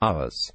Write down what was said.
hours.